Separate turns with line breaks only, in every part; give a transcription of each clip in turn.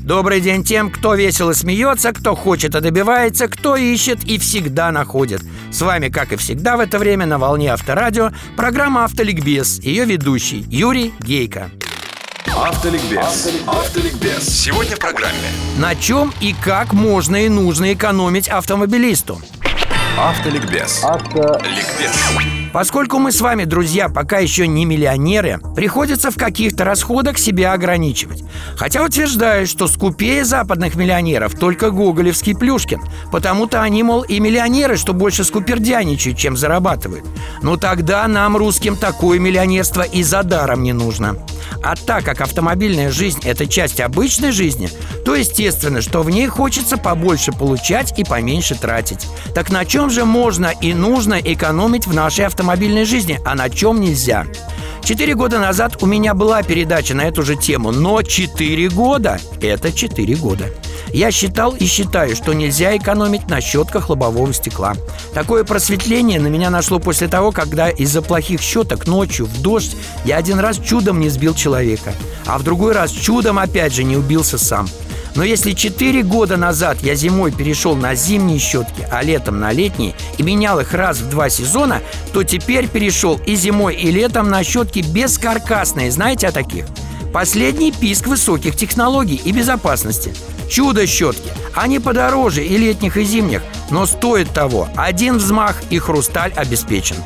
Добрый день тем, кто весело смеется, кто хочет и добивается, кто ищет и всегда находит. С вами, как и всегда в это время, на волне Авторадио, программа «Автоликбез», ее ведущий Юрий Гейко.
Автоликбез Автоликбез Сегодня в программе.
На чем и как можно и нужно экономить автомобилисту?
Автоликбез Ликбез
Поскольку мы с вами, друзья, пока еще не миллионеры, приходится в каких-то расходах себя ограничивать. Хотя утверждаю, что скупее западных миллионеров только Гоголевский Плюшкин. Потому-то они, мол, и миллионеры, что больше скупердяничают, чем зарабатывают. Но тогда нам, русским, такое миллионерство и за даром не нужно. А так как автомобильная жизнь – это часть обычной жизни, то естественно, что в ней хочется побольше получать и поменьше тратить. Так на чем же можно и нужно экономить в нашей автомобильной жизни, а на чем нельзя? Четыре года назад у меня была передача на эту же тему, но четыре года – это четыре года. Я считал и считаю, что нельзя экономить на щетках лобового стекла. Такое просветление на меня нашло после того, когда из-за плохих щеток ночью в дождь я один раз чудом не сбил человека, а в другой раз чудом опять же не убился сам. Но если 4 года назад я зимой перешел на зимние щетки, а летом на летние и менял их раз в два сезона, то теперь перешел и зимой, и летом на щетки бескаркасные. Знаете о таких? Последний писк высоких технологий и безопасности. Чудо-щетки. Они подороже и летних, и зимних, но стоит того. Один взмах и хрусталь обеспечен.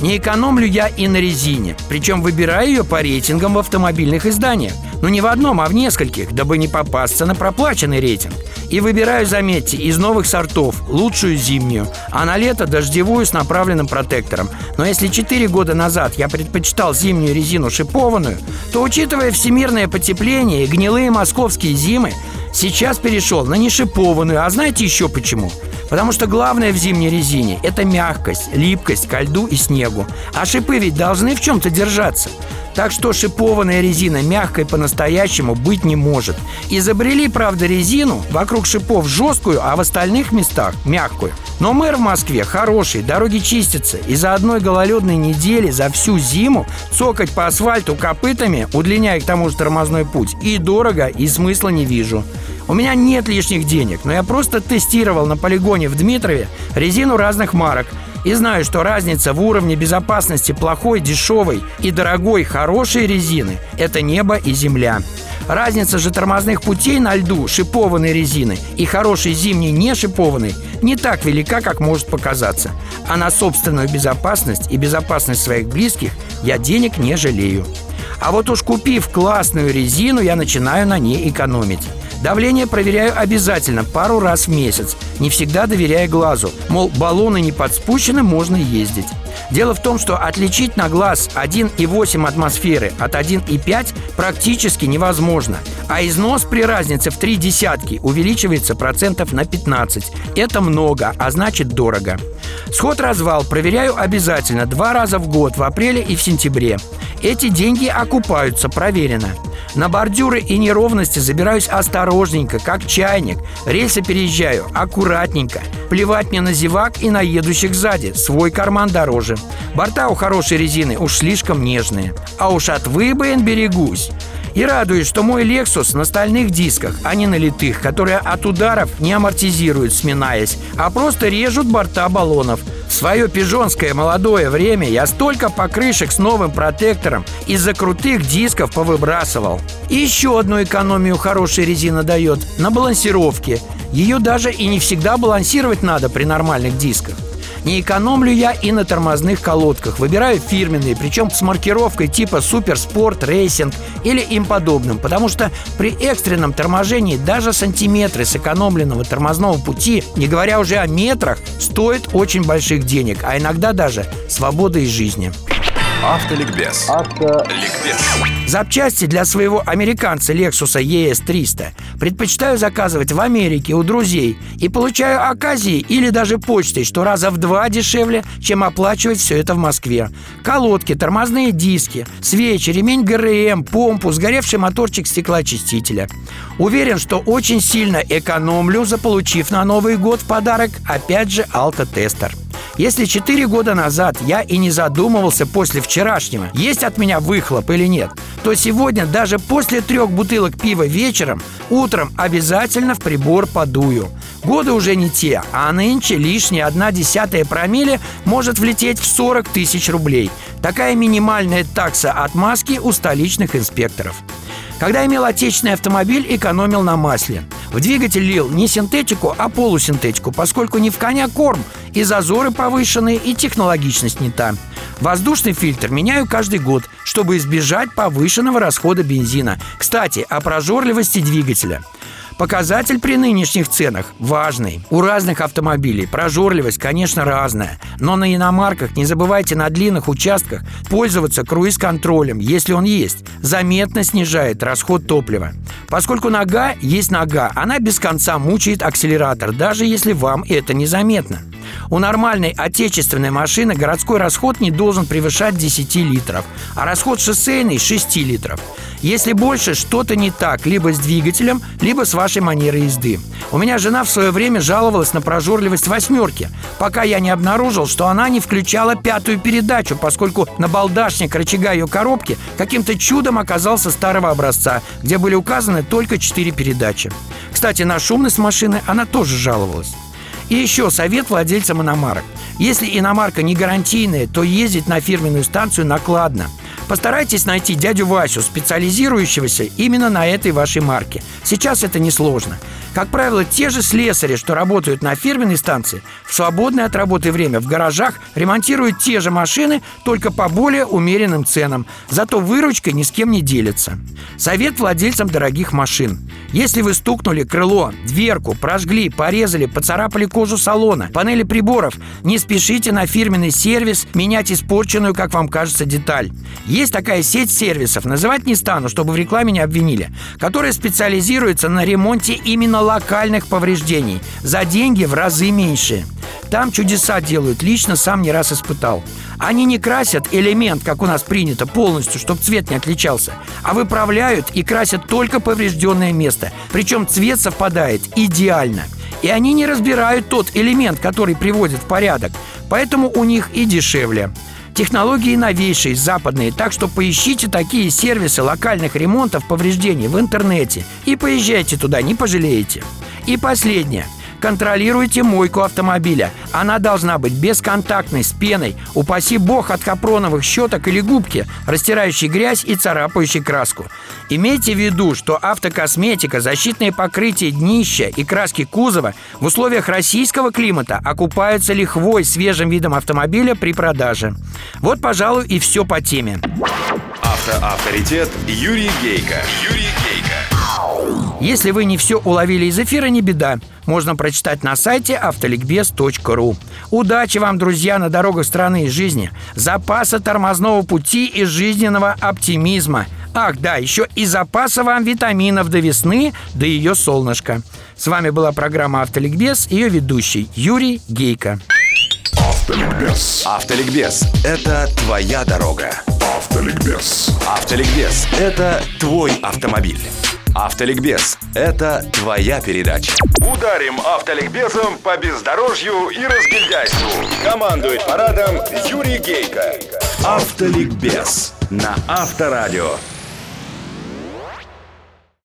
Не экономлю я и на резине, причем выбираю ее по рейтингам в автомобильных изданиях. Но не в одном, а в нескольких, дабы не попасться на проплаченный рейтинг. И выбираю, заметьте, из новых сортов лучшую зимнюю, а на лето дождевую с направленным протектором. Но если 4 года назад я предпочитал зимнюю резину шипованную, то, учитывая всемирное потепление и гнилые московские зимы, сейчас перешел на нешипованную. А знаете еще почему? Потому что главное в зимней резине – это мягкость, липкость ко льду и снегу. А шипы ведь должны в чем-то держаться. Так что шипованная резина мягкой по-настоящему быть не может. Изобрели, правда, резину вокруг шипов жесткую, а в остальных местах мягкую. Но мэр в Москве хороший, дороги чистятся, и за одной гололедной недели за всю зиму цокать по асфальту копытами, удлиняя к тому же тормозной путь, и дорого, и смысла не вижу. У меня нет лишних денег, но я просто тестировал на полигоне в Дмитрове резину разных марок и знаю, что разница в уровне безопасности плохой, дешевой и дорогой, хорошей резины – это небо и земля. Разница же тормозных путей на льду шипованной резины и хорошей зимней не шипованной не так велика, как может показаться. А на собственную безопасность и безопасность своих близких я денег не жалею. А вот уж купив классную резину, я начинаю на ней экономить. Давление проверяю обязательно пару раз в месяц, не всегда доверяя глазу. Мол, баллоны не подспущены, можно ездить. Дело в том, что отличить на глаз 1,8 атмосферы от 1,5 практически невозможно. А износ при разнице в три десятки увеличивается процентов на 15. Это много, а значит дорого. Сход-развал проверяю обязательно два раза в год, в апреле и в сентябре. Эти деньги окупаются, проверено. На бордюры и неровности забираюсь осторожненько, как чайник. Рельсы переезжаю аккуратненько. Плевать мне на зевак и на едущих сзади. Свой карман дороже. Борта у хорошей резины уж слишком нежные. А уж от выбоин берегусь. И радуюсь, что мой Lexus на стальных дисках, а не на литых, которые от ударов не амортизируют, сминаясь, а просто режут борта баллонов. В свое пижонское молодое время я столько покрышек с новым протектором из-за крутых дисков повыбрасывал. И еще одну экономию хорошая резина дает – на балансировке. Ее даже и не всегда балансировать надо при нормальных дисках. Не экономлю я и на тормозных колодках. Выбираю фирменные, причем с маркировкой типа Supersport, Racing или им подобным. Потому что при экстренном торможении даже сантиметры сэкономленного тормозного пути, не говоря уже о метрах, стоят очень больших денег, а иногда даже свободы из жизни.
Автоликбез Автоликбез
Запчасти для своего американца Lexus ES300 предпочитаю заказывать в Америке у друзей и получаю оказии или даже почтой, что раза в два дешевле, чем оплачивать все это в Москве. Колодки, тормозные диски, свечи, ремень ГРМ, помпу, сгоревший моторчик стеклоочистителя. Уверен, что очень сильно экономлю, заполучив на Новый год в подарок опять же алкотестер. Если 4 года назад я и не задумывался после вчерашнего, есть от меня выхлоп или нет, то сегодня даже после трех бутылок пива вечером, утром обязательно в прибор подую. Годы уже не те, а нынче лишняя одна десятая промилле может влететь в 40 тысяч рублей. Такая минимальная такса отмазки у столичных инспекторов. Когда имел отечественный автомобиль, экономил на масле. В двигатель лил не синтетику, а полусинтетику, поскольку не в коня корм, и зазоры повышенные, и технологичность не та. Воздушный фильтр меняю каждый год, чтобы избежать повышенного расхода бензина. Кстати, о прожорливости двигателя – Показатель при нынешних ценах важный. У разных автомобилей прожорливость, конечно, разная. Но на иномарках не забывайте на длинных участках пользоваться круиз-контролем, если он есть. Заметно снижает расход топлива. Поскольку нога есть нога, она без конца мучает акселератор, даже если вам это незаметно. У нормальной отечественной машины городской расход не должен превышать 10 литров, а расход шоссейный – 6 литров. Если больше, что-то не так либо с двигателем, либо с вашей манерой езды. У меня жена в свое время жаловалась на прожорливость восьмерки, пока я не обнаружил, что она не включала пятую передачу, поскольку на балдашник рычага ее коробки каким-то чудом оказался старого образца, где были указаны только четыре передачи. Кстати, на шумность машины она тоже жаловалась. И еще совет владельцам иномарок. Если иномарка не гарантийная, то ездить на фирменную станцию накладно. Постарайтесь найти дядю Васю, специализирующегося именно на этой вашей марке. Сейчас это несложно. Как правило, те же слесари, что работают на фирменной станции, в свободное от работы время в гаражах ремонтируют те же машины, только по более умеренным ценам. Зато выручкой ни с кем не делятся. Совет владельцам дорогих машин. Если вы стукнули крыло, дверку, прожгли, порезали, поцарапали кожу салона, панели приборов, не спешите на фирменный сервис менять испорченную, как вам кажется, деталь. Есть такая сеть сервисов, называть не стану, чтобы в рекламе не обвинили, которая специализируется на ремонте именно локальных повреждений за деньги в разы меньше. Там чудеса делают, лично сам не раз испытал. Они не красят элемент, как у нас принято, полностью, чтобы цвет не отличался, а выправляют и красят только поврежденное место. Причем цвет совпадает идеально. И они не разбирают тот элемент, который приводит в порядок, поэтому у них и дешевле. Технологии новейшие, западные, так что поищите такие сервисы локальных ремонтов повреждений в интернете и поезжайте туда, не пожалеете. И последнее. Контролируйте мойку автомобиля. Она должна быть бесконтактной, с пеной. Упаси бог от капроновых щеток или губки, растирающей грязь и царапающей краску. Имейте в виду, что автокосметика, защитные покрытия днища и краски кузова в условиях российского климата окупаются лихвой свежим видом автомобиля при продаже. Вот, пожалуй, и все по теме.
Автоавторитет Юрий Гейко. Юрий.
Если вы не все уловили из эфира, не беда. Можно прочитать на сайте автоликбез.ру. Удачи вам, друзья, на дорогах страны и жизни. Запаса тормозного пути и жизненного оптимизма. Ах, да, еще и запаса вам витаминов до весны, до ее солнышка. С вами была программа «Автоликбез», ее ведущий Юрий Гейко.
Автоликбез.
Автоликбез – это твоя дорога.
Автоликбез.
Автоликбез – это твой автомобиль. Автоликбез – это твоя передача. Ударим автоликбезом по бездорожью и разгильдяйству. Командует парадом Юрий Гейко. Автоликбез на Авторадио.